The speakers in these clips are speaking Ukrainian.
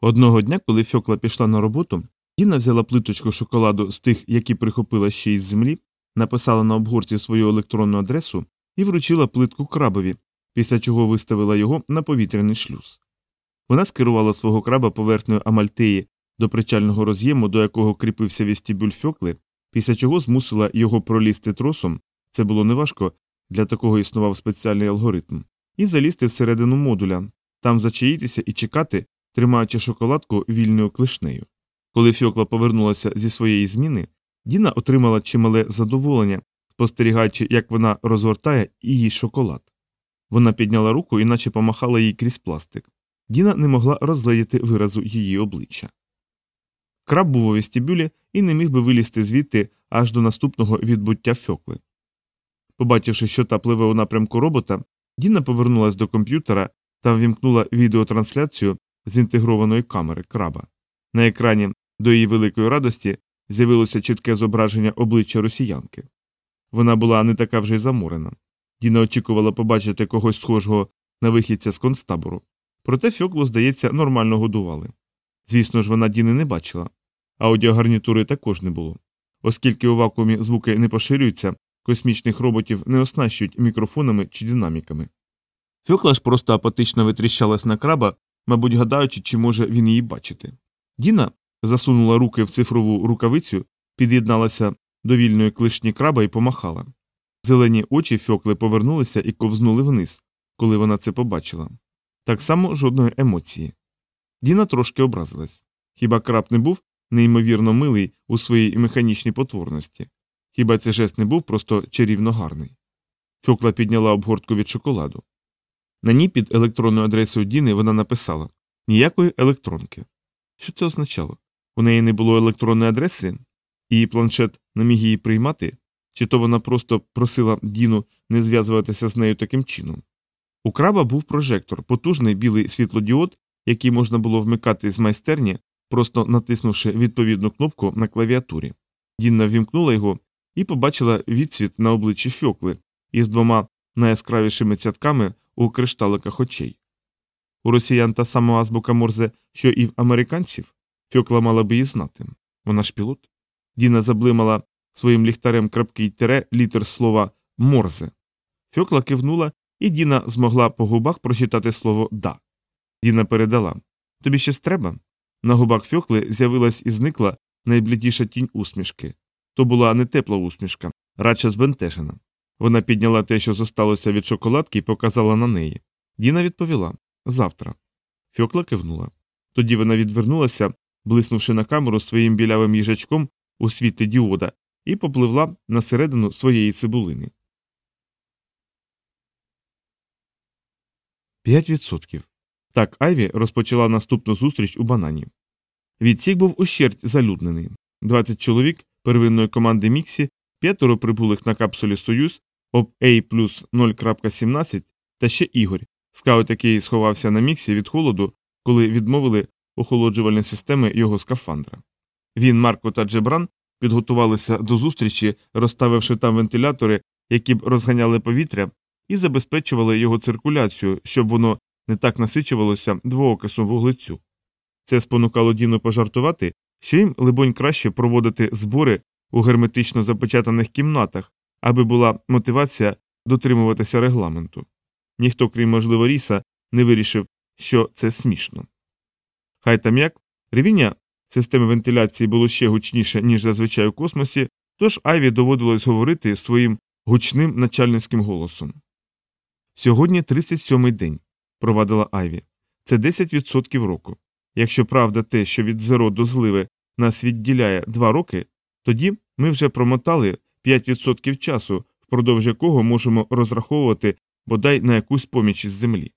Одного дня, коли Фьокла пішла на роботу, Діна взяла плиточку шоколаду з тих, які прихопила ще із землі, написала на обгорці свою електронну адресу і вручила плитку крабові, після чого виставила його на повітряний шлюз. Вона скерувала свого краба поверхнею Амальтеї до причального роз'єму, до якого кріпився вестибюль Фьокли, після чого змусила його пролізти тросом це було неважко, для такого існував спеціальний алгоритм, і залізти всередину модуля, там зачаїтися і чекати, тримаючи шоколадку вільною клишнею. Коли Фьокла повернулася зі своєї зміни, Діна отримала чимале задоволення, спостерігаючи, як вона розгортає її шоколад. Вона підняла руку і наче помахала їй крізь пластик. Діна не могла розгледіти виразу її обличчя. Краб був у вестибюлі і не міг би вилізти звідти аж до наступного відбуття фьокли. Побачивши, що та пливе у напрямку робота, Діна повернулася до комп'ютера та ввімкнула відеотрансляцію з інтегрованої камери краба. На екрані до її великої радості з'явилося чітке зображення обличчя росіянки. Вона була не така вже й заморена. Діна очікувала побачити когось схожого на вихідця з концтабору. Проте Фьоклу, здається, нормально годували. Звісно ж, вона Діни не бачила. Аудіогарнітури також не було. Оскільки у вакуумі звуки не поширюються, космічних роботів не оснащують мікрофонами чи динаміками. Фьокла ж просто апатично витріщалась на краба, мабуть, гадаючи, чи може він її бачити. Діна засунула руки в цифрову рукавицю, під'єдналася до вільної клишні краба і помахала. Зелені очі фьокли повернулися і ковзнули вниз, коли вона це побачила. Так само жодної емоції. Діна трошки образилась. Хіба краб не був неймовірно милий у своїй механічній потворності? Хіба цей жест не був просто чарівно гарний? Фьокла підняла обгортку від шоколаду. На ній під електронною адресою Діни вона написала ніякої електронки. Що це означало? У неї не було електронної адреси, і планшет не міг її приймати, чи то вона просто просила Діну не зв'язуватися з нею таким чином. У краба був прожектор, потужний білий світлодіод, який можна було вмикати з майстерні, просто натиснувши відповідну кнопку на клавіатурі. Дінна ввімкнула його і побачила відсвіт на обличчі фьокли із двома найяскравішими цятками у кришталиках очей. У росіян та сама азбука Морзе, що і в американців, фьокла мала би її знати. Вона ж пілот. Діна заблимала своїм ліхтарем крапкий тере літер слова Морзе. Фьокла кивнула, і Діна змогла по губах прочитати слово да. Діна передала Тобі щось треба? На губах фьокли з'явилась і зникла найблідіша тінь усмішки. То була не тепла усмішка, радше збентежена. Вона підняла те, що зосталося від шоколадки, і показала на неї. Діна відповіла завтра. Фьокла кивнула. Тоді вона відвернулася, блиснувши на камеру своїм білявим їжачком у світлі діода, і попливла на середину своєї цибулини. П'ять відсотків. Так Айві розпочала наступну зустріч у банані. Відсік був ущерть залюднений. 20 чоловік первинної команди Міксі, п'ятеро прибулих на капсулі Союз, об A плюс 0.17 та ще Ігор, скаут, який сховався на міксі від холоду, коли відмовили охолоджувальні системи його скафандра. Він, Марко та Джебран підготувалися до зустрічі, розставивши там вентилятори, які б розганяли повітря, і забезпечували його циркуляцію, щоб воно не так насичувалося двоокисом вуглецю. Це спонукало Діну пожартувати, що їм, либонь, краще проводити збори у герметично запечатаних кімнатах, аби була мотивація дотримуватися регламенту. Ніхто, крім можливо, Ріса, не вирішив, що це смішно. Хай там як, ревіння системи вентиляції було ще гучніше, ніж зазвичай у космосі, тож Айві доводилось говорити своїм гучним начальницьким голосом. Сьогодні 37-й день, провадила Айві. Це 10% року. Якщо правда те, що від зеро до зливи нас відділяє 2 роки, тоді ми вже промотали 5% часу, впродовж якого можемо розраховувати бодай на якусь поміч із землі.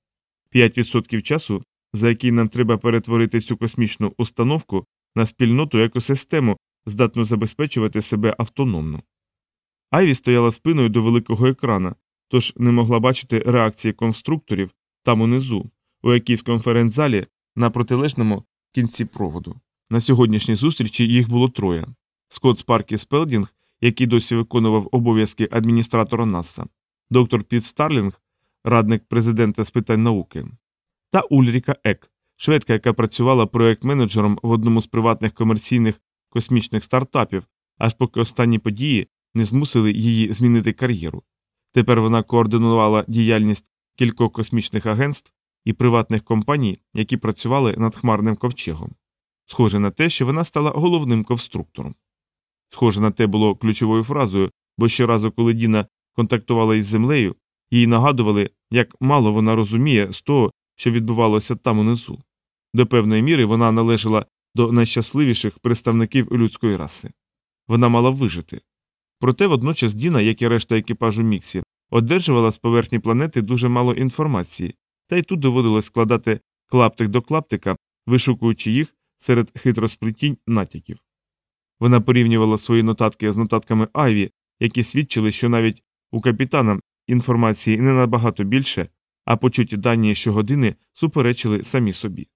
5% часу, за який нам треба перетворити цю космічну установку на спільноту екосистему, здатну забезпечувати себе автономно. Айві стояла спиною до великого екрана, тож не могла бачити реакції конструкторів там унизу, у якійсь конференц-залі на протилежному кінці проводу. На сьогоднішній зустрічі їх було троє Скотт Спаркі Спелдінг, який досі виконував обов'язки адміністратора НАСА, доктор Піт Старлінг, радник президента з питань науки, та Ульріка Ек, шведка, яка працювала проєкт-менеджером в одному з приватних комерційних космічних стартапів, аж поки останні події не змусили її змінити кар'єру. Тепер вона координувала діяльність кількох космічних агентств і приватних компаній, які працювали над хмарним ковчегом. Схоже на те, що вона стала головним конструктором. Схоже на те було ключовою фразою, бо щоразу, коли Діна контактувала із землею, їй нагадували, як мало вона розуміє з того, що відбувалося там унизу. До певної міри вона належала до найщасливіших представників людської раси. Вона мала вижити. Проте водночас Діна, як і решта екіпажу Міксі, одержувала з поверхні планети дуже мало інформації, та й тут доводилось складати клаптик до клаптика, вишукуючи їх серед хитросплетінь натяків. Вона порівнювала свої нотатки з нотатками Айві, які свідчили, що навіть у капітана інформації не набагато більше, а почуті дані щогодини суперечили самі собі.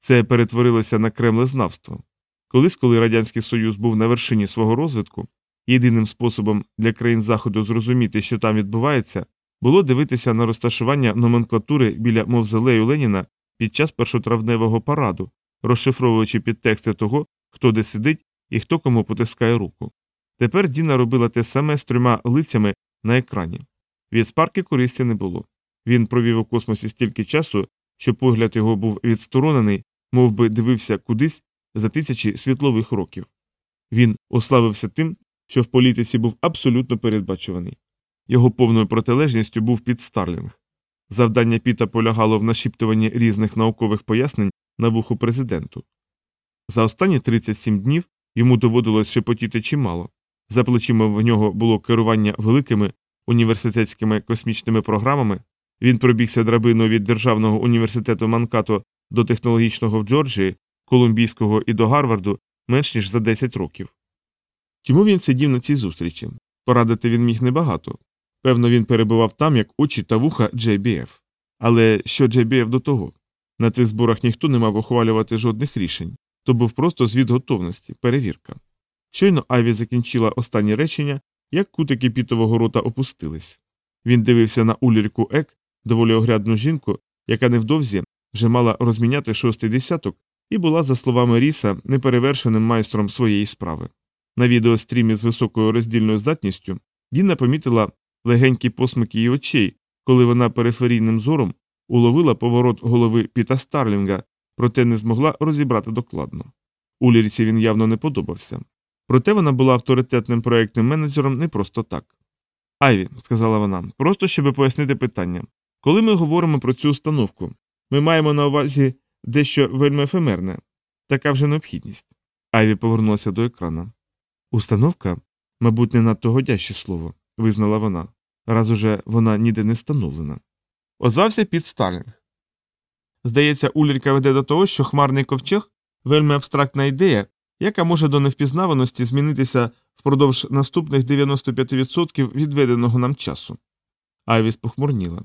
Це перетворилося на кремлезнавство. Колись, коли Радянський Союз був на вершині свого розвитку, єдиним способом для країн Заходу зрозуміти, що там відбувається, було дивитися на розташування номенклатури біля мавзолею Леніна під час першотравневого параду, розшифровуючи підтексти того, хто де сидить і хто кому потискає руку. Тепер Діна робила те саме з трьома лицями на екрані. Від спарки користі не було. Він провів у космосі стільки часу, що погляд його був відсторонений, мов би дивився кудись за тисячі світлових років. Він ославився тим, що в політиці був абсолютно передбачуваний. Його повною протилежністю був Піт Старлінг. Завдання Піта полягало в нашіптуванні різних наукових пояснень на вуху президенту. За останні 37 днів йому доводилось шепотіти чимало. За плечима в нього було керування великими університетськими космічними програмами. Він пробігся драбиною від Державного університету Манкато до технологічного в Джорджії, Колумбійського і до Гарварду менш ніж за 10 років. Чому він сидів на цій зустрічі? Порадити він міг небагато. Певно, він перебував там, як очі та вуха JBF. Але що JBF до того? На цих зборах ніхто не мав ухвалювати жодних рішень, то був просто звіт готовності, перевірка. Щойно Айві закінчила останні речення, як кутики пітового рота опустились. Він дивився на улірку Ек, доволі огрядну жінку, яка невдовзі вже мала розміняти шостий десяток і була, за словами Ріса, неперевершеним майстром своєї справи. На відеострімі з високою роздільною здатністю Діна помітила легенькі посмики її очей, коли вона периферійним зором уловила поворот голови Піта Старлінга, проте не змогла розібрати докладно. Улірці він явно не подобався. Проте вона була авторитетним проєктним менеджером не просто так. Айві, сказала вона, просто щоб пояснити питання. Коли ми говоримо про цю установку, ми маємо на увазі дещо вельми ефемерне, така вже необхідність. Айві повернулася до екрана. Установка, мабуть, не надто годяще слово, визнала вона, раз уже вона ніде не встановлена. Озвався під Сталінг. Здається, Улірка веде до того, що хмарний ковчег вельми абстрактна ідея, яка може до невпізнаваності змінитися впродовж наступних 95% відведеного нам часу. Айвіс похмурніла.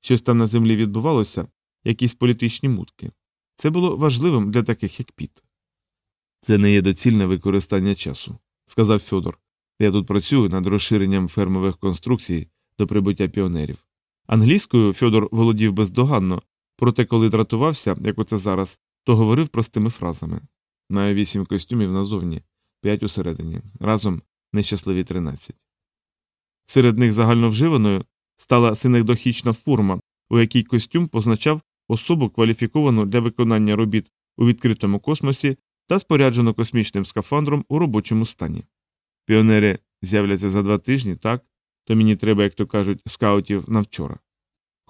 Щось там на землі відбувалося, якісь політичні мутки. Це було важливим для таких, як Піт. Це не є доцільне використання часу, сказав Фьодор. Я тут працюю над розширенням фермових конструкцій до прибуття піонерів. Англійською Фьодор володів бездоганно, проте, коли дратувався, як оце зараз, то говорив простими фразами. Маю вісім костюмів назовні, п'ять усередині, разом нещасливі тринадцять. Серед них загальновживаною стала синекдохічна форма, у якій костюм позначав особу кваліфіковану для виконання робіт у відкритому космосі та споряджену космічним скафандром у робочому стані. Піонери з'являться за два тижні, так? То мені треба, як то кажуть, скаутів на вчора.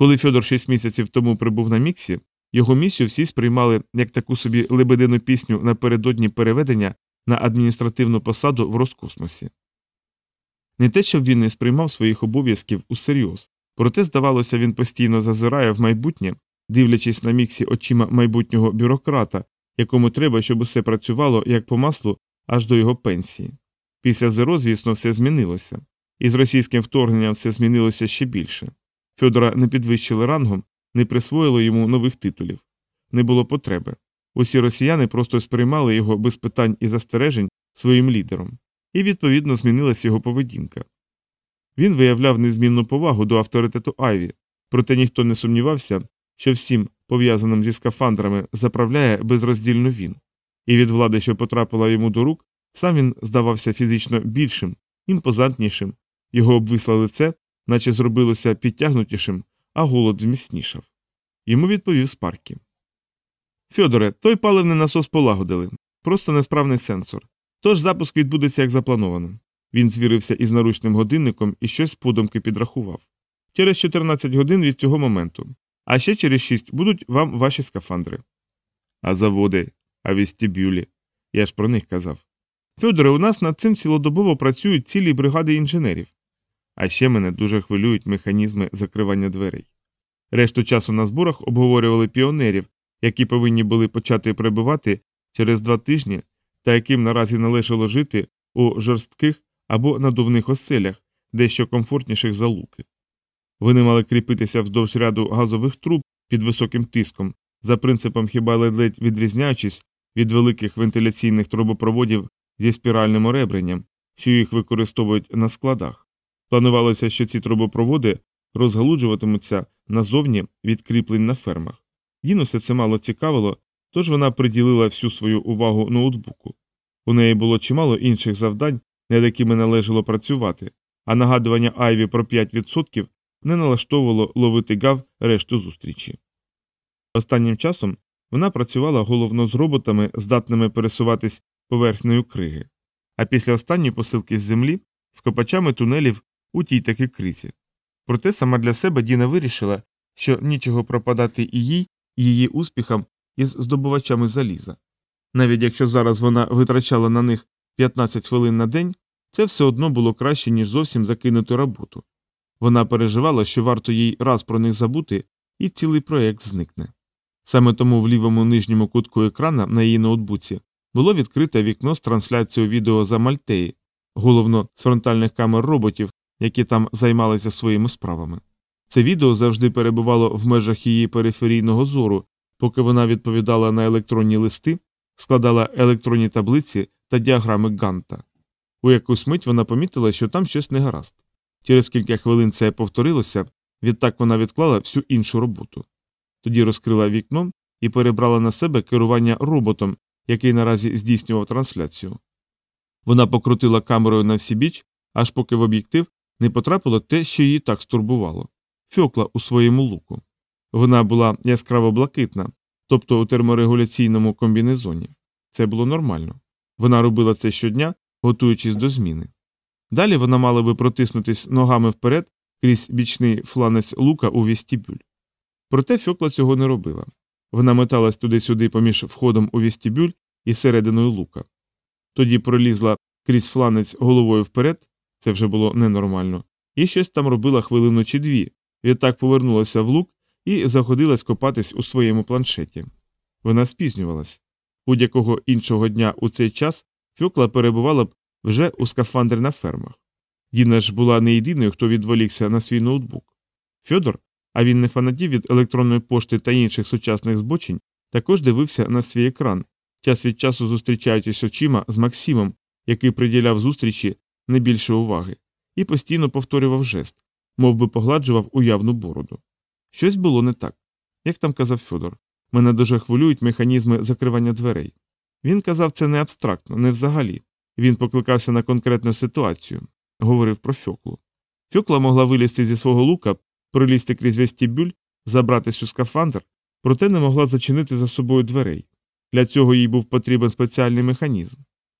Коли Фьодор шість місяців тому прибув на міксі, його місію всі сприймали як таку собі лебедину пісню напередодні переведення на адміністративну посаду в Роскосмосі. Не те, щоб він не сприймав своїх обов'язків усерйоз, проте, здавалося, він постійно зазирає в майбутнє, дивлячись на міксі очима майбутнього бюрократа, якому треба, щоб усе працювало як по маслу аж до його пенсії. Після ЗЕРО, звісно, все змінилося, і з російським вторгненням все змінилося ще більше. Фьодора не підвищили рангом, не присвоїли йому нових титулів. Не було потреби. Усі росіяни просто сприймали його без питань і застережень своїм лідером, і, відповідно, змінилася його поведінка. Він виявляв незмінну повагу до авторитету Айві, проте ніхто не сумнівався, що всім пов'язаним зі скафандрами, заправляє безроздільно він, і від влади, що потрапила йому до рук, сам він здавався фізично більшим, імпозантнішим, його обвисле лице, наче зробилося підтягнутішим, а голод зміцнішав. Йому відповів Спаркі. Фьодоре, той паливний насос полагодили. Просто несправний сенсор. Тож запуск відбудеться як заплановано. Він звірився із наручним годинником і щось подумки підрахував. Через 14 годин від цього моменту. А ще через 6 будуть вам ваші скафандри. А заводи, а вестибюлі. Я ж про них казав. Фьодоре, у нас над цим цілодобово працюють цілі бригади інженерів. А ще мене дуже хвилюють механізми закривання дверей. Решту часу на зборах обговорювали піонерів, які повинні були почати прибувати через два тижні та яким наразі належало жити у жорстких або надувних оселях, дещо комфортніших за луки. Вони мали кріпитися вздовж ряду газових труб під високим тиском, за принципом хіба ледь відрізняючись від великих вентиляційних трубопроводів зі спіральним оребренням, що їх використовують на складах. Планувалося, що ці трубопроводи розгалуджуватимуться назовні від кріплень на фермах. Діну все це мало цікавило, тож вона приділила всю свою увагу ноутбуку. У неї було чимало інших завдань, над якими належало працювати, а нагадування Айві про 5% не налаштовувало ловити гав решту зустрічі. Останнім часом вона працювала головно з роботами, здатними пересуватись поверхнею криги, а після останньої посилки з землі з копачами тунелів у тій таки кризі. Проте сама для себе Діна вирішила, що нічого пропадати і їй, і її успіхам із здобувачами заліза. Навіть якщо зараз вона витрачала на них 15 хвилин на день, це все одно було краще, ніж зовсім закинути роботу. Вона переживала, що варто їй раз про них забути, і цілий проєкт зникне. Саме тому в лівому нижньому кутку екрана на її ноутбуці було відкрите вікно з трансляцією відео за Мальтеї, головно з фронтальних камер роботів, які там займалися своїми справами. Це відео завжди перебувало в межах її периферійного зору, поки вона відповідала на електронні листи, складала електронні таблиці та діаграми Ганта. У якусь мить вона помітила, що там щось не гаразд. Через кілька хвилин це повторилося, відтак вона відклала всю іншу роботу. Тоді розкрила вікно і перебрала на себе керування роботом, який наразі здійснював трансляцію. Вона покрутила камерою на всі біч, аж поки в об'єктив не потрапило те, що її так стурбувало фьокла у своєму луку. Вона була яскраво блакитна, тобто у терморегуляційному комбінезоні. Це було нормально. Вона робила це щодня, готуючись до зміни. Далі вона мала би протиснутись ногами вперед крізь бічний фланець лука у вестибюль. Проте фьокла цього не робила. Вона металась туди-сюди поміж входом у вестибюль і серединою лука. Тоді пролізла крізь фланець головою вперед, це вже було ненормально, і щось там робила хвилину чи дві, відтак повернулася в лук і заходилась копатись у своєму планшеті. Вона спізнювалась. Будь-якого іншого дня у цей час фьокла перебувала б вже у скафандрі на фермах. Діна ж була не єдиною, хто відволікся на свій ноутбук. Фьодор, а він не фанатів від електронної пошти та інших сучасних збочень, також дивився на свій екран, час від часу зустрічаючись очима з Максимом, який приділяв зустрічі не більше уваги, і постійно повторював жест, мов би погладжував уявну бороду. Щось було не так. Як там казав Фьодор, мене дуже хвилюють механізми закривання дверей. Він казав це не абстрактно, не взагалі. Він покликався на конкретну ситуацію, говорив про фьоклу. Фьокла могла вилізти зі свого лука, пролізти крізь вестибюль, забратись у скафандр, проте не могла зачинити за собою дверей. Для цього їй був потрібен спеціальний механізм.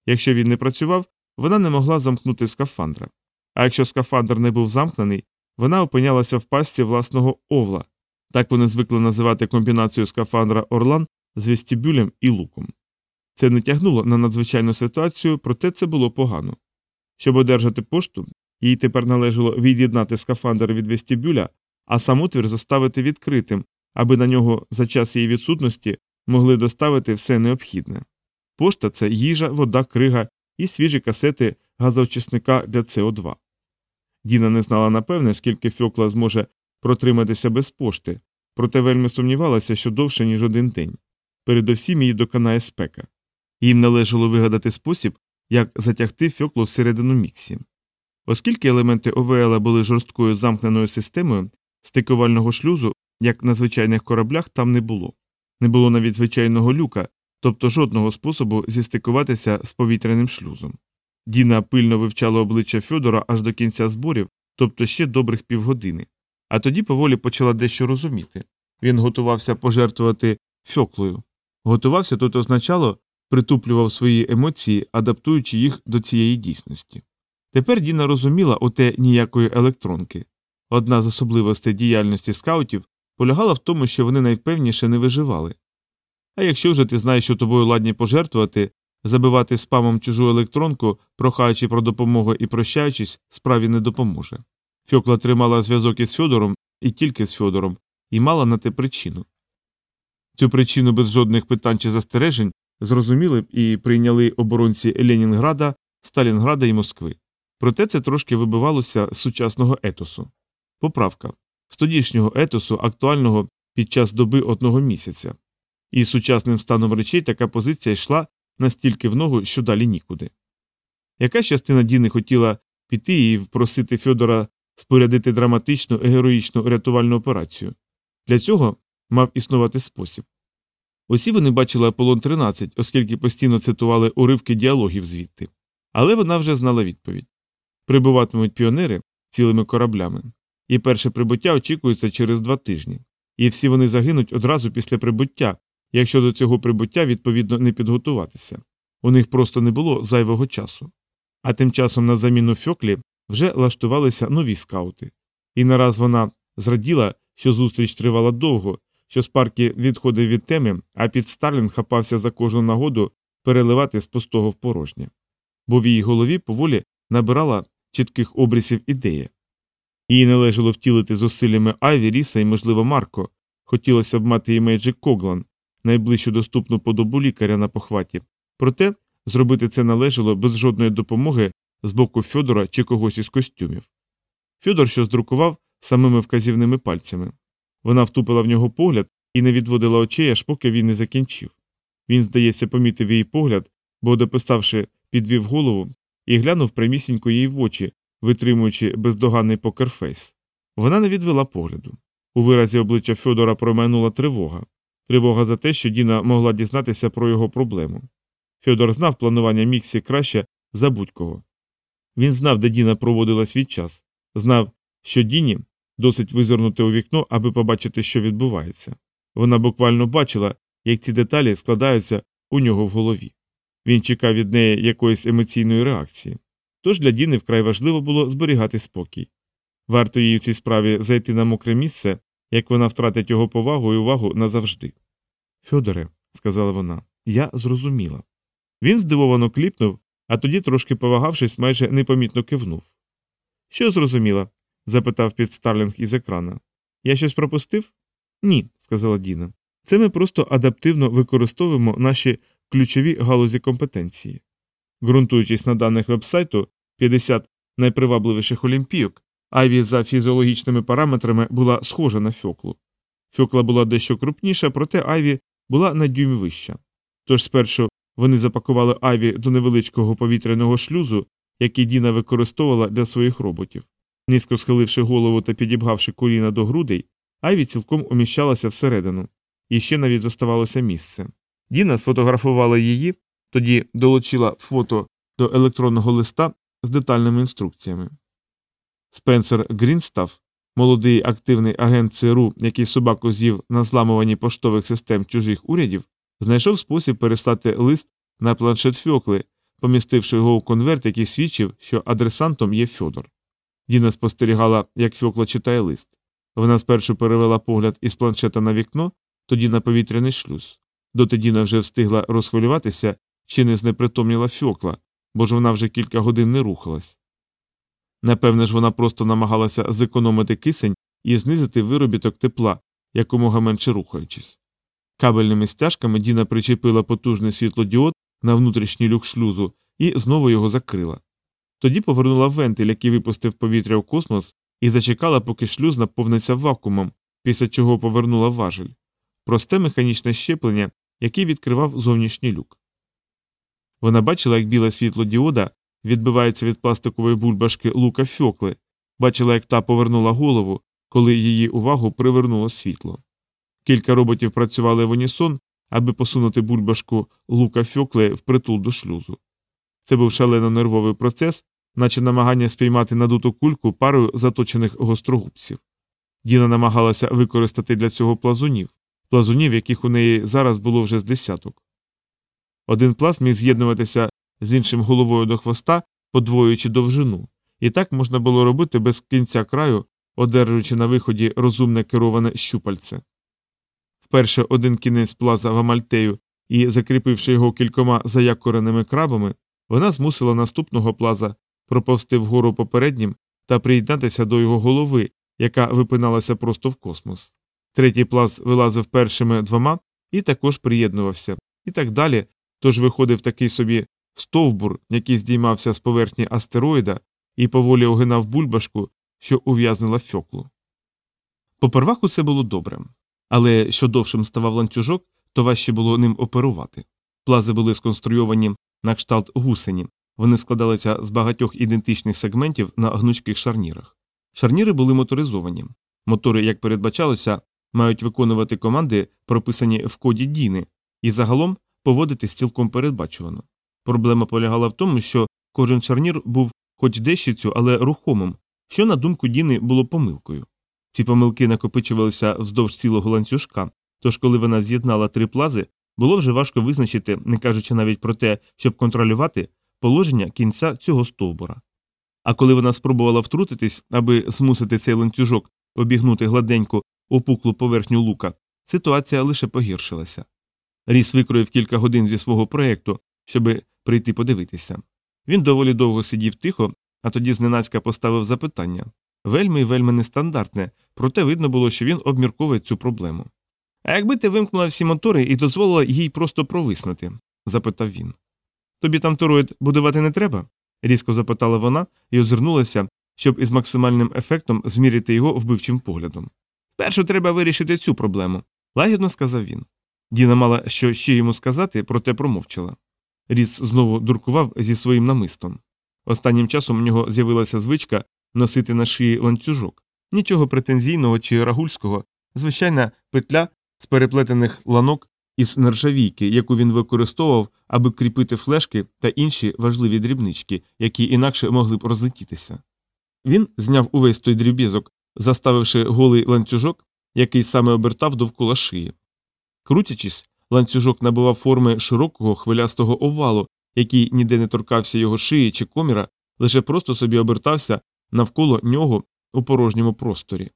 Якщо він не працював, вона не могла замкнути скафандра. А якщо скафандр не був замкнений, вона опинялася в пастці власного овла, так вони звикли називати комбінацію скафандра Орлан з вестибюлем і луком. Це не тягнуло на надзвичайну ситуацію, проте це було погано. Щоб одержати пошту, їй тепер належало від'єднати скафандр від вестибюля, а сам отвір заставити відкритим, аби на нього за час її відсутності могли доставити все необхідне. Пошта це їжа, вода, крига і свіжі касети газоочисника для СО2. Діна не знала напевне, скільки фьокла зможе протриматися без пошти, проте вельми сумнівалася, що довше, ніж один день. Передовсім її доконає спека. Їм належало вигадати спосіб, як затягти фьоклу всередину міксі. Оскільки елементи ОВЛ були жорсткою замкненою системою, стикувального шлюзу як на звичайних кораблях, там не було. Не було навіть звичайного люка, тобто жодного способу зістикуватися з повітряним шлюзом. Діна пильно вивчала обличчя Фьодора аж до кінця зборів, тобто ще добрих півгодини. А тоді поволі почала дещо розуміти. Він готувався пожертвувати фьоклою. Готувався тут означало притуплював свої емоції, адаптуючи їх до цієї дійсності. Тепер Діна розуміла оте ніякої електронки. Одна з особливостей діяльності скаутів полягала в тому, що вони найвпевніше не виживали. А якщо вже ти знаєш, що тобою ладні пожертвувати, забивати спамом чужу електронку, прохаючи про допомогу і прощаючись, справі не допоможе. Фьокла тримала зв'язок із Фьодором і тільки з Фьодором, і мала на те причину. Цю причину без жодних питань чи застережень зрозуміли б і прийняли оборонці Ленінграда, Сталінграда і Москви. Проте це трошки вибивалося з сучасного етосу. Поправка з тодішнього етосу, актуального під час доби одного місяця. І сучасним станом речей така позиція йшла настільки в ногу, що далі нікуди. Якась частина Діни хотіла піти і впросити Фьодора спорядити драматичну героїчну рятувальну операцію. Для цього мав існувати спосіб. Усі вони бачили Аполлон 13, оскільки постійно цитували уривки діалогів звідти. Але вона вже знала відповідь прибуватимуть піонери цілими кораблями, і перше прибуття очікується через два тижні, і всі вони загинуть одразу після прибуття, якщо до цього прибуття відповідно не підготуватися. У них просто не було зайвого часу. А тим часом на заміну фьоклі вже лаштувалися нові скаути. І нараз вона зраділа, що зустріч тривала довго, що Спаркі відходив від теми, а Піт Старлінг хапався за кожну нагоду переливати з пустого в порожнє. Бо в її голові поволі набирала чітких обрисів ідея. Їй належало втілити зусиллями Айві, Ріса і, можливо, Марко. Хотілося б мати і Мейджик Коглан, найближчу доступну подобу лікаря на підхваті, проте зробити це належало без жодної допомоги з боку Фьодора чи когось із костюмів. Фьодор що здрукував самими вказівними пальцями. Вона втупила в нього погляд і не відводила очей, аж поки він не закінчив. Він, здається, помітив її погляд, бо, дописавши, підвів голову і глянув прямісінько їй в очі, витримуючи бездоганний покерфейс. Вона не відвела погляду. У виразі обличчя Фьодора промайнула тривога тривога за те, що Діна могла дізнатися про його проблему. Фьодор знав планування Міксі краще за будь-кого. Він знав, де Діна проводила свій час, знав, що Діні досить визирнути у вікно, аби побачити, що відбувається. Вона буквально бачила, як ці деталі складаються у нього в голові. Він чекав від неї якоїсь емоційної реакції. Тож для Діни вкрай важливо було зберігати спокій. Варто їй у цій справі зайти на мокре місце, як вона втратить його повагу і увагу назавжди. Фьодоре, сказала вона, я зрозуміла. Він здивовано кліпнув, а тоді, трошки повагавшись, майже непомітно кивнув. Що зрозуміла? запитав Піт Старлінг із екрана. Я щось пропустив? Ні, сказала Діна. Це ми просто адаптивно використовуємо наші ключові галузі компетенції. Ґрунтуючись на даних вебсайту 50 найпривабливіших олімпійок, Айві за фізіологічними параметрами була схожа на Фьоклу. Фьокла була дещо крупніша, проте Айві була на дюйм вища. Тож спершу вони запакували Айві до невеличкого повітряного шлюзу, який Діна використовувала для своїх роботів. Низько схиливши голову та підібгавши коліна до грудей, Айві цілком уміщалася всередину, і ще навіть зоставалося місце. Діна сфотографувала її, тоді долучила фото до електронного листа з детальними інструкціями. Спенсер Грінстав, молодий активний агент ЦРУ, який собаку з'їв на зламуванні поштових систем чужих урядів, знайшов спосіб переслати лист на планшет Фьокли, помістивши його у конверт, який свідчив, що адресантом є Фьодор. Діна спостерігала, як Фьокла читає лист. Вона спершу перевела погляд із планшета на вікно, тоді на повітряний шлюз. Доти Діна вже встигла розхвилюватися, чи не знепритомніла Фьокла, бо ж вона вже кілька годин не рухалась. Напевне ж, вона просто намагалася зекономити кисень і знизити виробіток тепла, якомога менше рухаючись. Кабельними стяжками Діна причепила потужний світлодіод на внутрішній люк шлюзу і знову його закрила. Тоді повернула вентиль, який випустив повітря у космос, і зачекала, поки шлюз наповниться вакуумом, після чого повернула важель просте механічне щеплення, яке відкривав зовнішній люк. Вона бачила, як біле світло діода відбивається від пластикової бульбашки лука фьокли, бачила, як та повернула голову, коли її увагу привернуло світло. Кілька роботів працювали в унісон, аби посунути бульбашку лука фьокли впритул до шлюзу. Це був шалено нервовий процес, наче намагання спіймати надуту кульку парою заточених гострогубців. Діна намагалася використати для цього плазунів, плазунів, яких у неї зараз було вже з десяток. Один плаз міг з'єднуватися з іншим головою до хвоста, подвоюючи довжину, і так можна було робити без кінця краю, одержуючи на виході розумне кероване щупальце. Вперше один кінець плаза в амальтею і, закріпивши його кількома заякореними крабами, вона змусила наступного плаза проповзти вгору попереднім та приєднатися до його голови, яка випиналася просто в космос. Третій плаз вилазив першими двома і також приєднувався, і так далі, тож виходив такий собі стовбур, який здіймався з поверхні астероїда і поволі огинав бульбашку, що ув'язнила фьоклу. Попервах усе було добре, але що довшим ставав ланцюжок, то важче було ним оперувати. Плази були сконструйовані на кшталт гусені, вони складалися з багатьох ідентичних сегментів на гнучких шарнірах. Шарніри були моторизовані. Мотори, як передбачалося, мають виконувати команди, прописані в коді Діни, і загалом поводитись цілком передбачувано. Проблема полягала в тому, що кожен шарнір був хоч дещицю, але рухомим, що, на думку Діни, було помилкою. Ці помилки накопичувалися вздовж цілого ланцюжка, тож, коли вона з'єднала три плази, було вже важко визначити, не кажучи навіть про те, щоб контролювати положення кінця цього стовбура. А коли вона спробувала втрутитись, аби змусити цей ланцюжок обігнути гладеньку опуклу поверхню лука, ситуація лише погіршилася. Ріс викроїв кілька годин зі свого проєкту, щоби прийти подивитися. Він доволі довго сидів тихо, а тоді зненацька поставив запитання вельми і вельми нестандартне, проте видно було, що він обмірковує цю проблему. А якби ти вимкнула всі мотори і дозволила їй просто провиснути? запитав він. Тобі там тороїд будувати не треба? різко запитала вона і озирнулася, щоб із максимальним ефектом зміряти його вбивчим поглядом. Спершу треба вирішити цю проблему, лагідно сказав він. Діна мала що ще йому сказати, проте промовчала. Ріс знову дуркував зі своїм намистом. Останнім часом у нього з'явилася звичка носити на шиї ланцюжок, нічого претензійного чи рагульського, звичайна петля з переплетених ланок із нержавійки, яку він використовував, аби кріпити флешки та інші важливі дрібнички, які інакше могли б розлетітися. Він зняв увесь той дріб'язок, заставивши голий ланцюжок, який саме обертав довкола шиї. Крутячись, ланцюжок набував форми широкого хвилястого овалу, який ніде не торкався його шиї чи коміра, лише просто собі обертався навколо нього у порожньому просторі.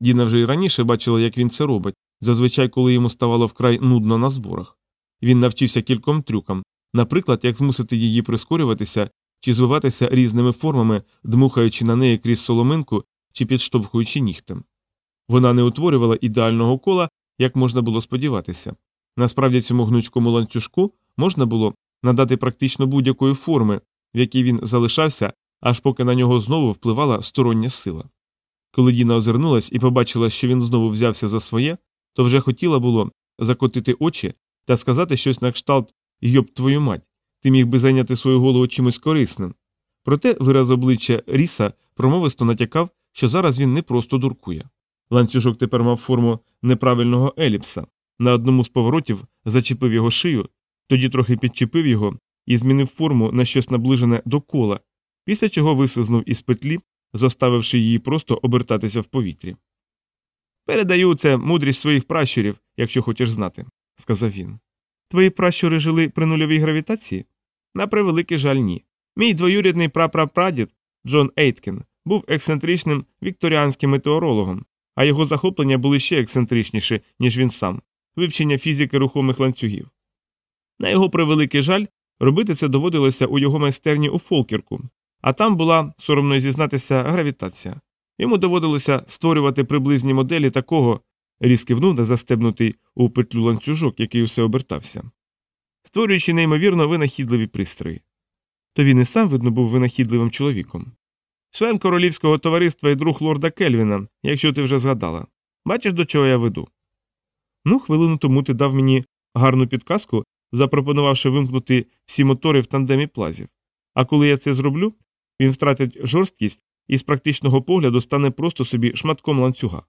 Діна вже й раніше бачила, як він це робить, зазвичай, коли йому ставало вкрай нудно на зборах. Він навчився кільком трюкам, наприклад, як змусити її прискорюватися чи звиватися різними формами, дмухаючи на неї крізь соломинку чи підштовхуючи нігтем. Вона не утворювала ідеального кола, як можна було сподіватися. Насправді цьому гнучкому ланцюжку можна було надати практично будь-якої форми, в якій він залишався, аж поки на нього знову впливала стороння сила. Коли Діна озирнулась і побачила, що він знову взявся за своє, то вже хотіла було закотити очі та сказати щось на кшталт Йоб твою мать, ти міг би зайняти свою голову чимось корисним. Проте вираз обличчя Ріса промовисто натякав, що зараз він не просто дуркує. Ланцюжок тепер мав форму неправильного еліпса. На одному з поворотів зачепив його шию, тоді трохи підчепив його і змінив форму на щось наближене до кола, після чого висизнув із петлі, заставивши її просто обертатися в повітрі. Передаю це мудрість своїх пращурів, якщо хочеш знати, сказав він. Твої пращури жили при нульовій гравітації? На превеликий жаль, ні. Мій двоюрідний прапрапрадід Джон Ейткен був ексцентричним вікторіанським метеорологом, а його захоплення були ще ексцентричніші, ніж він сам вивчення фізики рухомих ланцюгів. На його превеликий жаль, робити це доводилося у його майстерні у Фолкірку, а там була, соромно зізнатися, гравітація. Йому доводилося створювати приблизні моделі такого, різкивнув на застебнутий у петлю ланцюжок, який усе обертався, створюючи неймовірно винахідливі пристрої. То він і сам, видно, був винахідливим чоловіком. Член королівського товариства і друг лорда Кельвіна, якщо ти вже згадала. Бачиш, до чого я веду? Ну, хвилину тому ти дав мені гарну підказку, запропонувавши вимкнути всі мотори в тандемі плазів. А коли я це зроблю, він втратить жорсткість і з практичного погляду стане просто собі шматком ланцюга.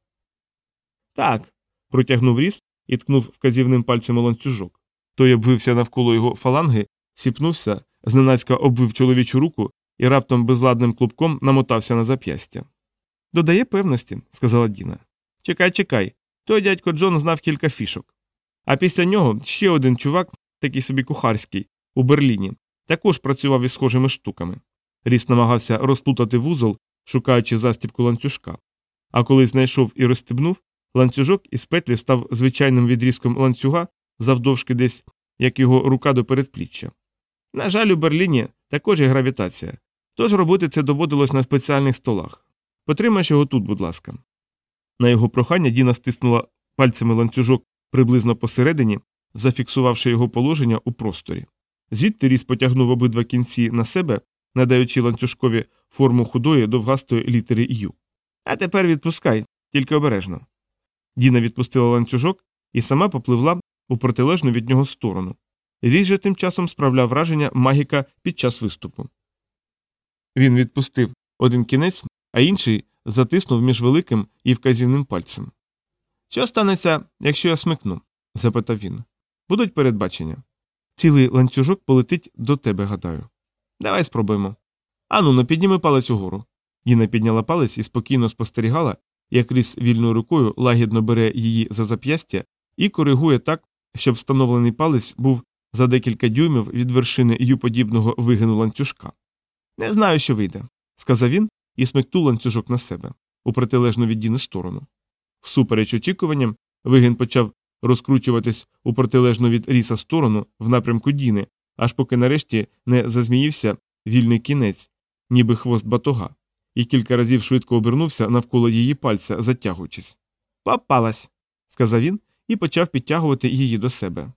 Так. протягнув ріс і ткнув вказівним пальцем ланцюжок. Той обвився навколо його фаланги, сіпнувся, зненацька обвив чоловічу руку і раптом безладним клубком намотався на зап'ястя. Додає певності, сказала Діна. Чекай, чекай. Той дядько Джон знав кілька фішок. А після нього ще один чувак, такий собі кухарський, у Берліні, також працював із схожими штуками. Ріс намагався розплутати вузол, шукаючи застібку ланцюжка. А коли знайшов і розстебнув, ланцюжок із петлі став звичайним відрізком ланцюга завдовжки десь, як його рука до передпліччя. На жаль, у Берліні також є гравітація, тож робити це доводилось на спеціальних столах. Потримаєш його тут, будь ласка. На його прохання Діна стиснула пальцями ланцюжок приблизно посередині, зафіксувавши його положення у просторі. Звідти ріс потягнув обидва кінці на себе, надаючи ланцюжкові форму худої довгастої літери Ю. А тепер відпускай, тільки обережно. Діна відпустила ланцюжок і сама попливла у протилежну від нього сторону. Ріс же тим часом справляв враження магіка під час виступу. Він відпустив один кінець, а інший затиснув між великим і вказівним пальцем. Що станеться, якщо я смикну? запитав він. Будуть передбачення. Цілий ланцюжок полетить до тебе, гадаю. Давай спробуємо. Ану, ну підніми палець угору. Діна підняла палець і спокійно спостерігала, як ріс вільною рукою лагідно бере її за зап'ястя і коригує так, щоб встановлений палець був за декілька дюймів від вершини ю-подібного вигину ланцюжка. Не знаю, що вийде, сказав він і смикнув ланцюжок на себе у протилежну від Діни сторону. Всупереч очікуванням, вигін почав розкручуватись у протилежну від ріса сторону в напрямку Діни, аж поки нарешті не зазміївся вільний кінець, ніби хвост батога, і кілька разів швидко обернувся навколо її пальця, затягуючись. Попалась, сказав він і почав підтягувати її до себе.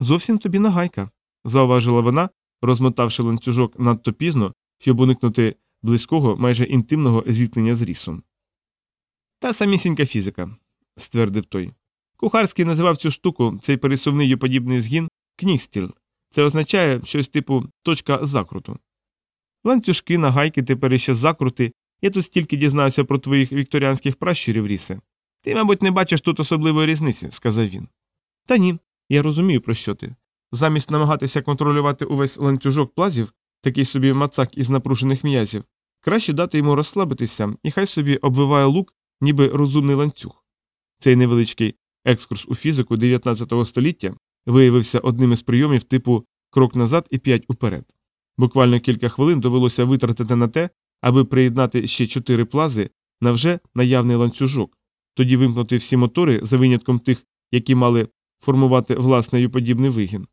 Зовсім тобі нагайка, зауважила вона, розмотавши ланцюжок надто пізно, щоб уникнути близького, майже інтимного зіткнення з рісом. Та самісінька фізика, ствердив той. Кухарський називав цю штуку, цей пересувний юподібний згін, кнігстіль. Це означає щось типу точка закруту. Ланцюжки, нагайки, тепер іще закрути. Я тут стільки дізнався про твоїх вікторіанських пращурів, рісе. Ти, мабуть, не бачиш тут особливої різниці, сказав він. Та ні, я розумію, про що ти. Замість намагатися контролювати увесь ланцюжок плазів, такий собі мацак із напружених м'язів, краще дати йому розслабитися і хай собі обвиває лук, ніби розумний ланцюг. Цей невеличкий екскурс у фізику 19 століття виявився одним із прийомів типу крок назад і п'ять уперед. Буквально кілька хвилин довелося витратити на те, аби приєднати ще чотири плази на вже наявний ланцюжок, тоді вимкнути всі мотори за винятком тих, які мали формувати власний юподібний вигін.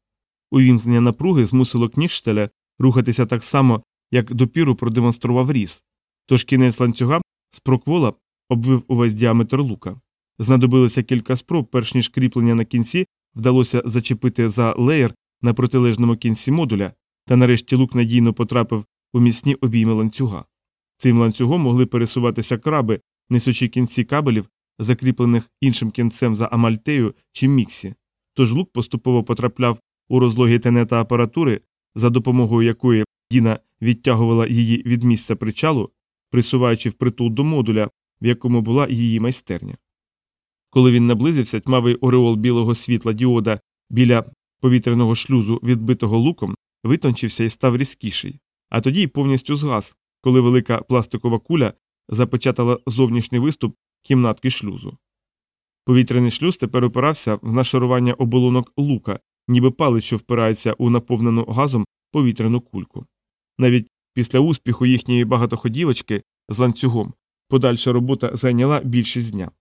Увімкнення напруги змусило кніштеля рухатися так само, як допіру продемонстрував ріс, тож кінець ланцюга з проквола обвив увесь діаметр лука. Знадобилося кілька спроб, перш ніж кріплення на кінці вдалося зачепити за леєр на протилежному кінці модуля, та нарешті лук надійно потрапив у міцні обійми ланцюга. Цим ланцюгом могли пересуватися краби, несучи кінці кабелів, закріплених іншим кінцем за амальтею чи міксі, тож лук поступово потрапляв у розлогі тенета апаратури, за допомогою якої Діна відтягувала її від місця причалу, присуваючи впритул до модуля, в якому була її майстерня. Коли він наблизився, тьмавий ореол білого світла діода біля повітряного шлюзу, відбитого луком, витончився і став різкіший, а тоді й повністю згас, коли велика пластикова куля запечатала зовнішній виступ кімнатки шлюзу. Повітряний шлюз тепер опирався в нашарування оболонок лука, ніби палець, що впирається у наповнену газом повітряну кульку. Навіть після успіху їхньої багатоходівочки з ланцюгом подальша робота зайняла більшість дня.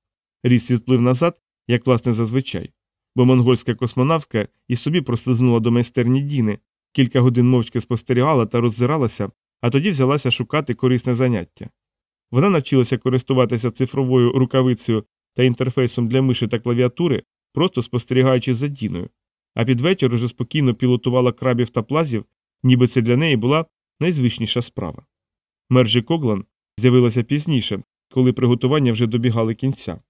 Ріс відплив назад, як власне зазвичай, бо монгольська космонавтка і собі прослизнула до майстерні Діни, кілька годин мовчки спостерігала та роззиралася, а тоді взялася шукати корисне заняття. Вона навчилася користуватися цифровою рукавицею та інтерфейсом для миші та клавіатури, просто спостерігаючи за Діною, а під вечір уже спокійно пілотувала крабів та плазів, ніби це для неї була найзвичніша справа. Мержі Коглан з'явилася пізніше, коли приготування вже добігали кінця.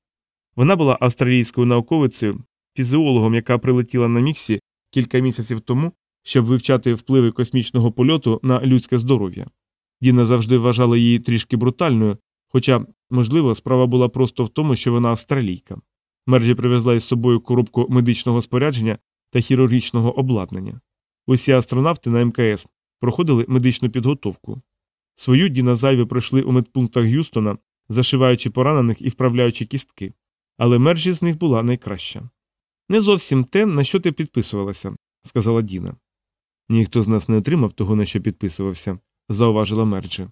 Вона була австралійською науковицею, фізіологом, яка прилетіла на міксі кілька місяців тому, щоб вивчати впливи космічного польоту на людське здоров'я. Діна завжди вважала її трішки брутальною, хоча, можливо, справа була просто в тому, що вона австралійка. Мерджі привезла із собою коробку медичного спорядження та хірургічного обладнання. Усі астронавти на МКС проходили медичну підготовку. Свою Діна з Айві пройшли у медпунктах Г'юстона, зашиваючи поранених і вправляючи кістки, але Мерджі з них була найкраща. Не зовсім те, на що ти підписувалася, сказала Діна. Ніхто з нас не отримав того, на що підписувався, зауважила Мерджі.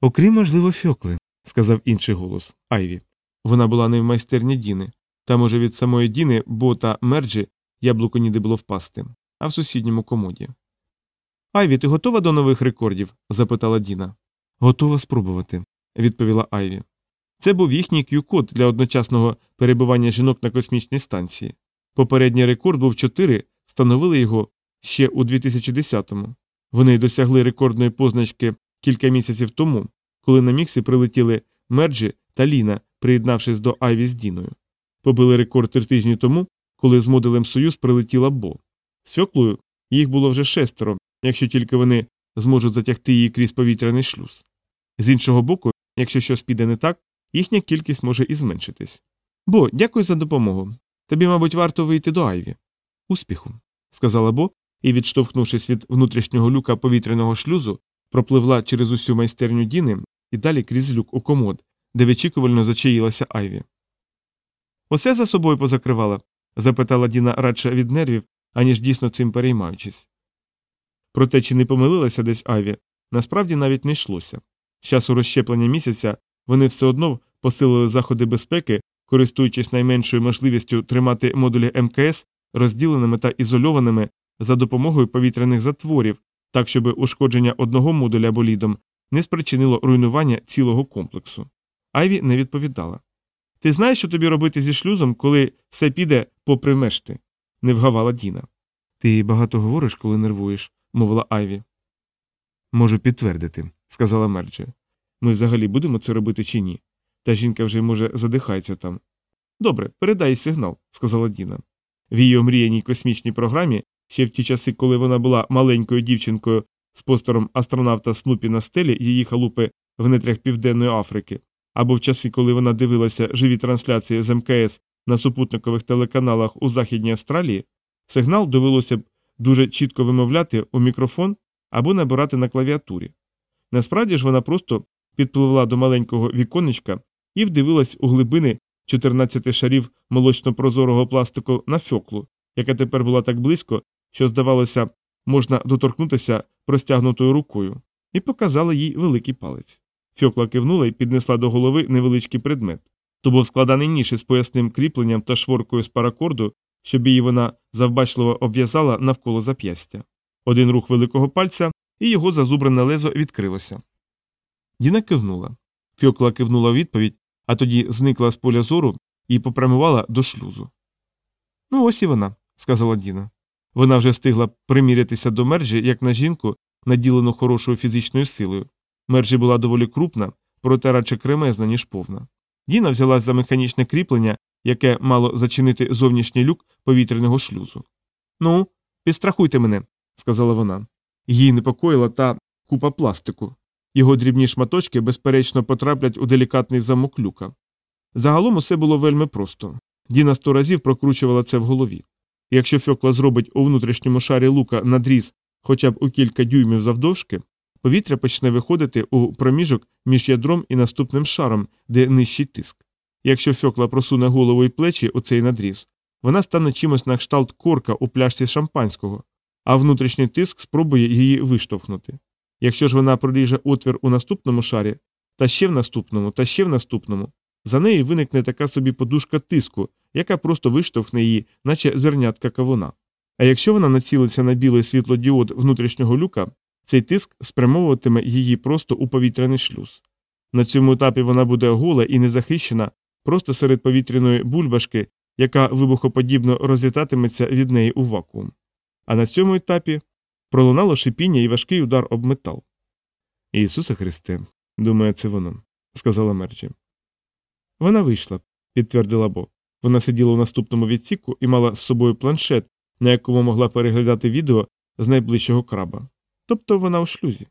Окрім, можливо, фьокли, сказав інший голос Айві. Вона була не в майстерні Діни. Там уже від самої Діни, Бо та Мерджі яблуку ніде було впасти, а в сусідньому комоді. Айві, ти готова до нових рекордів? запитала Діна. Готова спробувати, відповіла Айві. Це був їхній Q-код для одночасного перебування жінок на космічній станції. Попередній рекорд був 4, встановили його ще у 2010-му. Вони досягли рекордної позначки кілька місяців тому, коли на МКС прилетіли Мерджі та Ліна, приєднавшись до Айві з Діною. Побили рекорд три тижні тому, коли з модулем Союз прилетіла Бо. З їх було вже шестеро, якщо тільки вони зможуть затягти її крізь повітряний шлюз. З іншого боку, якщо щось піде не так, їхня кількість може і зменшитись. Бо, дякую за допомогу. Тобі, мабуть, варто вийти до Айві. Успіху, сказала Бо, і, відштовхнувшись від внутрішнього люка повітряного шлюзу, пропливла через усю майстерню Діни і далі крізь люк у комод, де вичікувально зачаїлася Айві. Усе за собою позакривала? запитала Діна радше від нервів, аніж дійсно цим переймаючись. Проте, чи не помилилася десь Айві, насправді навіть не йшлося. З часу розщеплення місяця вони все одно посилили заходи безпеки, користуючись найменшою можливістю тримати модулі МКС розділеними та ізольованими за допомогою повітряних затворів, так щоб ушкодження одного модуля болідом не спричинило руйнування цілого комплексу. Айві не відповідала. Ти знаєш, що тобі робити зі шлюзом, коли все піде попри мешти? не вгавала Діна. Ти багато говориш, коли нервуєш, мовила Айві. Можу підтвердити, сказала Мерджі. Ми взагалі будемо це робити чи ні? Та жінка вже, може, задихається там. Добре, передай сигнал, сказала Діна. В її омріяній космічній програмі, ще в ті часи, коли вона була маленькою дівчинкою з постером астронавта Снупі на стелі її халупи в нетрях Південної Африки, або в часи, коли вона дивилася живі трансляції з МКС на супутникових телеканалах у Західній Австралії, сигнал довелося б дуже чітко вимовляти у мікрофон або набирати на клавіатурі. Насправді ж вона просто підпливла до маленького віконечка і вдивилась у глибини 14 шарів молочно-прозорого пластику на фьоклу, яка тепер була так близько, що, здавалося, можна доторкнутися простягнутою рукою, і показала їй великий палець. Фьокла кивнула і піднесла до голови невеличкий предмет. То був складаний ніж із поясним кріпленням та шворкою з паракорду, щоб її вона завбачливо обв'язала навколо зап'ястя. Один рух великого пальця, і його зазубрене лезо відкрилося. Діна кивнула. Фьокла кивнула у відповідь, а тоді зникла з поля зору і попрямувала до шлюзу. Ну, ось і вона, сказала Діна. Вона вже встигла примірятися до мержі, як на жінку, наділену хорошою фізичною силою. Мержі була доволі крупна, проте радше кремезна, ніж повна. Діна взялась за механічне кріплення, яке мало зачинити зовнішній люк повітряного шлюзу. Ну, підстрахуйте мене, сказала вона. Її непокоїла та купа пластику. Його дрібні шматочки, безперечно, потраплять у делікатний замок люка. Загалом усе було вельми просто. Діна сто разів прокручувала це в голові. Якщо фьокла зробить у внутрішньому шарі лука надріз хоча б у кілька дюймів завдовжки, повітря почне виходити у проміжок між ядром і наступним шаром, де нижчий тиск. Якщо фьокла просуне голову і плечі у цей надріз, вона стане чимось на кшталт корка у пляшці шампанського, а внутрішній тиск спробує її виштовхнути. Якщо ж вона проріже отвір у наступному шарі, та ще в наступному, та ще в наступному, за нею виникне така собі подушка тиску, яка просто виштовхне її, наче зернятка кавуна. А якщо вона націлиться на білий світлодіод внутрішнього люка, цей тиск спрямовуватиме її просто у повітряний шлюз. На цьому етапі вона буде гола і незахищена просто серед повітряної бульбашки, яка вибухоподібно розлітатиметься від неї у вакуум. А на цьому етапі пролунало шипіння і важкий удар об метал. Ісусе Христе, думаю, це воно, сказала Мерджі. Вона вийшла, підтвердила Бо. Вона сиділа у наступному відсіку і мала з собою планшет, на якому могла переглядати відео з найближчого краба. Тобто вона у шлюзі.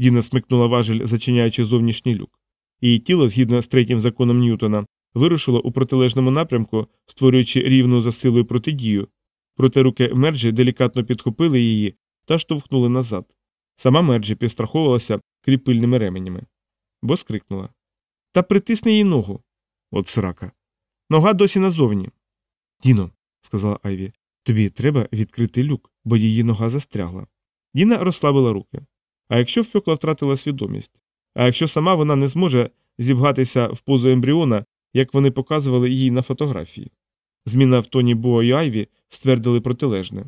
Діна смикнула важель, зачиняючи зовнішній люк. Її тіло, згідно з третім законом Ньютона, вирушило у протилежному напрямку, створюючи рівну за силою протидію, проте руки Мерджі делікатно підхопили її та штовхнули назад. Сама Мерджі підстраховувалася кріпильними ременями. Бо скрикнула. Та притисло їй ногу. От срака. Нога досі назовні. Діно, сказала Айві, тобі треба відкрити люк, бо її нога застрягла. Діна розслабила руки. А якщо Фьокла втратила свідомість? А якщо сама вона не зможе зібгатися в позу ембріона, як вони показували їй на фотографії? Зміна в тоні Бо і Айві ствердили протилежне.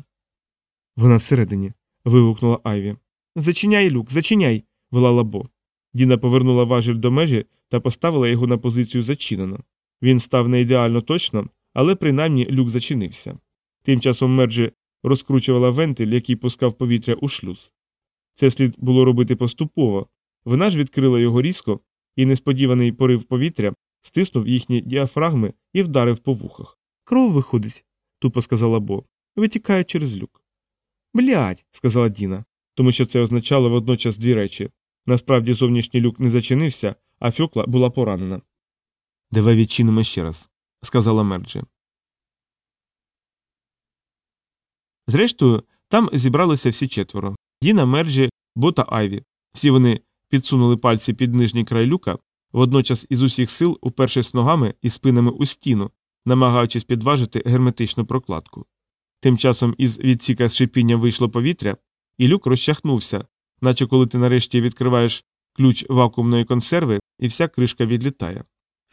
Вона всередині. вигукнула Айві. Зачиняй люк, зачиняй. волала Бо. Діна повернула важіль до межі та поставила його на позицію зачинено. Він став не ідеально точно, але принаймні люк зачинився. Тим часом Мерджі розкручувала вентиль, який пускав повітря у шлюз. Це слід було робити поступово. Вона ж відкрила його різко, і несподіваний порив повітря стиснув їхні діафрагми і вдарив по вухах. Кров виходить, тупо сказала Бо. Витікає через люк. Блядь, сказала Діна, тому що це означало водночас дві речі. Насправді зовнішній люк не зачинився, а фьокла була поранена. Давай відчинимо ще раз, сказала Мерджі. Зрештою, там зібралися всі четверо Діна, Мерджі, Бо та Айві. Всі вони підсунули пальці під нижній край люка, водночас із усіх сил упершись ногами і спинами у стіну, намагаючись підважити герметичну прокладку. Тим часом із відсіка шипіння вийшло повітря, і люк розчахнувся, наче коли ти нарешті відкриваєш ключ вакуумної консерви, і вся кришка відлітає.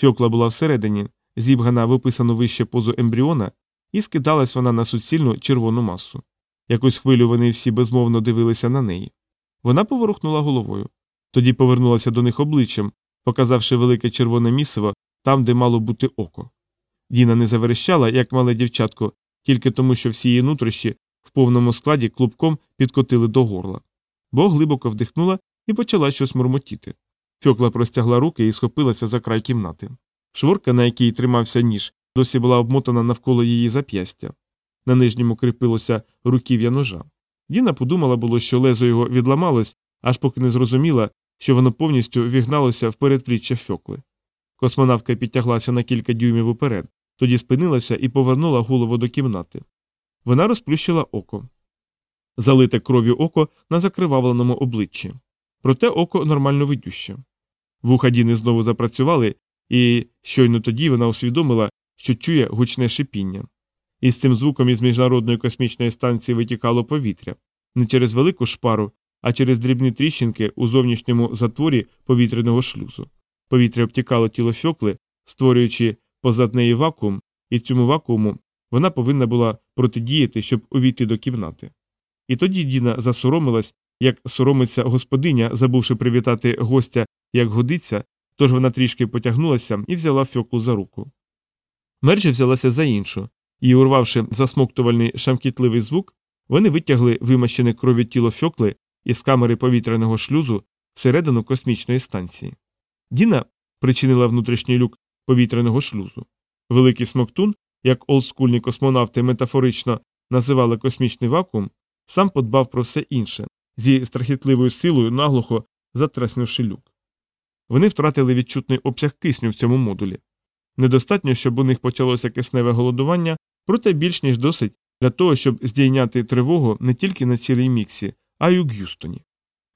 Фьокла була всередині, зібгана в описану вище позу ембріона, і скидалась вона на суцільну червону масу. Якусь хвилю вони всі безмовно дивилися на неї. Вона поворухнула головою. Тоді повернулася до них обличчям, показавши велике червоне місиво там, де мало бути око. Діна не заверещала, як мале дівчатко, тільки тому, що всі її нутрощі в повному складі клубком підкотили до горла. Бо глибоко вдихнула і почала щось мурмотіти. Фьокла простягла руки і схопилася за край кімнати. Шворка, на якій тримався ніж, досі була обмотана навколо її зап'ястя. На нижньому кріпилося руків'я ножа. Діна подумала було, що лезо його відламалось, аж поки не зрозуміла, що воно повністю вігналося в передпліччя фьокли. Космонавтка підтяглася на кілька дюймів уперед, тоді спинилася і повернула голову до кімнати. Вона розплющила око. Залите кров'ю око на закривавленому обличчі. Проте око нормально видюще. Вуха Діни знову запрацювали, і щойно тоді вона усвідомила, що чує гучне шипіння. Із цим звуком із міжнародної космічної станції витікало повітря не через велику шпару, а через дрібні тріщинки у зовнішньому затворі повітряного шлюзу. Повітря обтікало тіло фьокли, створюючи позад неї вакуум, і цьому вакууму вона повинна була протидіяти, щоб увійти до кімнати. І тоді Діна засоромилась, як соромиться господиня, забувши привітати гостя, як годиться, тож вона трішки потягнулася і взяла фьоклу за руку. Мерджі взялася за іншу, і, урвавши засмоктувальний шамкітливий звук, вони витягли вимащене кров'ю тіло фьокли із камери повітряного шлюзу всередину космічної станції. Діна причинила внутрішній люк повітряного шлюзу. Великий смоктун, як олдскульні космонавти метафорично називали космічний вакуум, сам подбав про все інше, зі страхітливою силою наглухо затреснувши люк. Вони втратили відчутний обсяг кисню в цьому модулі. Недостатньо, щоб у них почалося кисневе голодування, проте більш ніж досить для того, щоб здійняти тривогу не тільки на цілій міксі, а й у Г'юстоні.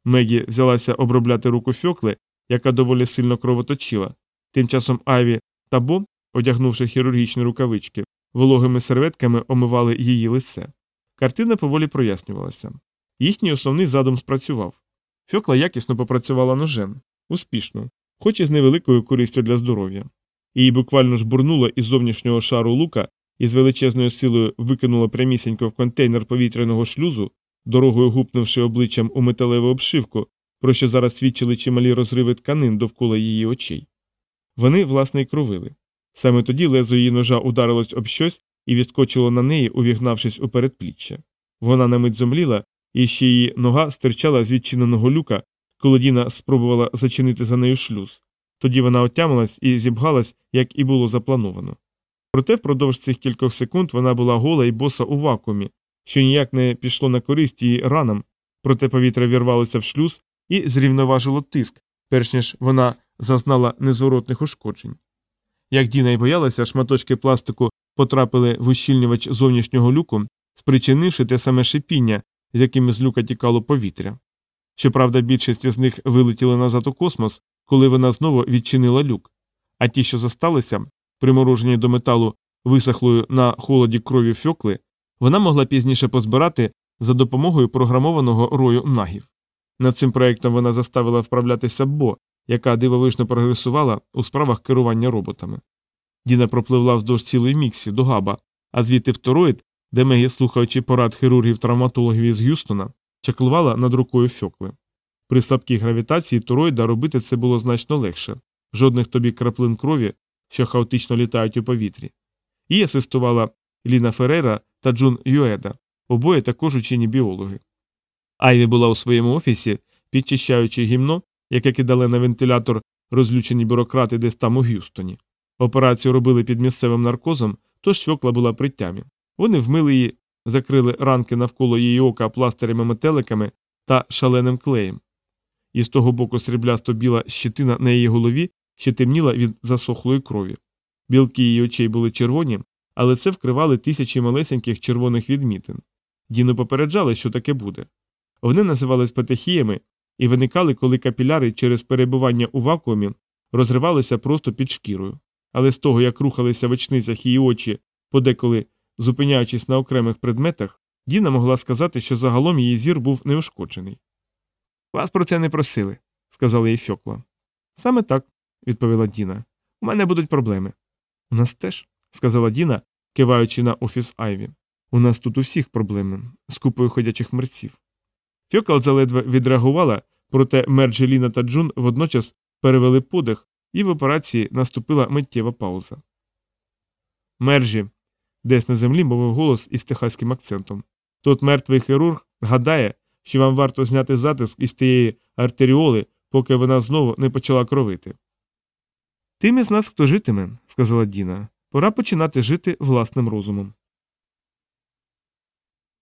Мегі взялася обробляти руку фьокли, яка доволі сильно кровоточила. Тим часом Айві та Бо, одягнувши хірургічні рукавички, вологими серветками омивали її лице. Картина поволі прояснювалася. Їхній основний задум спрацював. Фьокла якісно попрацювала ножем, успішно, хоч і з невеликою користю для здоров'я. Її буквально жбурнуло із зовнішнього шару лука і з величезною силою викинуло прямісінько в контейнер повітряного шлюзу, дорогою гупнувши обличчям у металеву обшивку, про що зараз свідчили чималі розриви тканин довкола її очей. Вони, власне, й кровили. Саме тоді лезо її ножа ударилось об щось і відскочило на неї, увігнавшись у передпліччя. Вона на мить зомліла, і ще її нога стирчала з відчиненого люка, коли Діна спробувала зачинити за нею шлюз. Тоді вона отямилась і зібгалась, як і було заплановано. Проте впродовж цих кількох секунд вона була гола і боса у вакуумі, що ніяк не пішло на користь її ранам, проте повітря вірвалося в шлюз і зрівноважило тиск, перш ніж вона зазнала незворотних ушкоджень. Як Діна й боялася, шматочки пластику потрапили в ущільнювач зовнішнього люку, спричинивши те саме шипіння, з яким з люка тікало повітря. Щоправда, більшість із них вилетіли назад у космос, коли вона знову відчинила люк, а ті, що зосталися, приморожені до металу висохлою на холоді крові фьокли, вона могла пізніше позбирати за допомогою програмованого рою нагів. Над цим проєктом вона заставила вправлятися Бо, яка дивовижно прогресувала у справах керування роботами. Діна пропливла вздовж цілої міксі до габа, а звідти в Тороїд, де Мегі, слухаючи порад хірургів-травматологів із Г'юстона, чаклувала над рукою фьокли. При слабкій гравітації Тороїда робити це було значно легше жодних тобі краплин крові, що хаотично літають у повітрі. Їй асистувала Ліна Феррера та Джун Юеда, обоє також учені біологи. Айві була у своєму офісі, підчищаючи гімно, яке кидали на вентилятор розлючені бюрократи десь там у Г'юстоні. Операцію робили під місцевим наркозом, тож фьокла була при тямі. Вони вмили її, закрили ранки навколо її ока пластирями метеликами та шаленим клеєм. І з того боку сріблясто біла щитина на її голові ще темніла від засохлої крові. Білки її очей були червоні, але це вкривали тисячі малесеньких червоних відмітин. Діну попереджали, що таке буде. Вони називались патехіями і виникали, коли капіляри через перебування у вакуумі розривалися просто під шкірою. Але з того, як рухалися в очницях її очі, подеколи зупиняючись на окремих предметах, Діна могла сказати, що загалом її зір був неушкоджений. Вас про це не просили, сказала їй Фьокла. Саме так, відповіла Діна. У мене будуть проблеми. У нас теж, сказала Діна, киваючи на офіс Айві. У нас тут усіх проблеми з купою ходячих мерців. Фьокал заледве відреагувала, проте Мерджеліна та Джун водночас перевели подих, і в операції наступила миттєва пауза. Мержі, десь на землі мовив голос із техаським акцентом. Тут мертвий хірург гадає, що вам варто зняти затиск із тієї артеріоли, поки вона знову не почала кровити. Тим із нас, хто житиме, сказала Діна, пора починати жити власним розумом.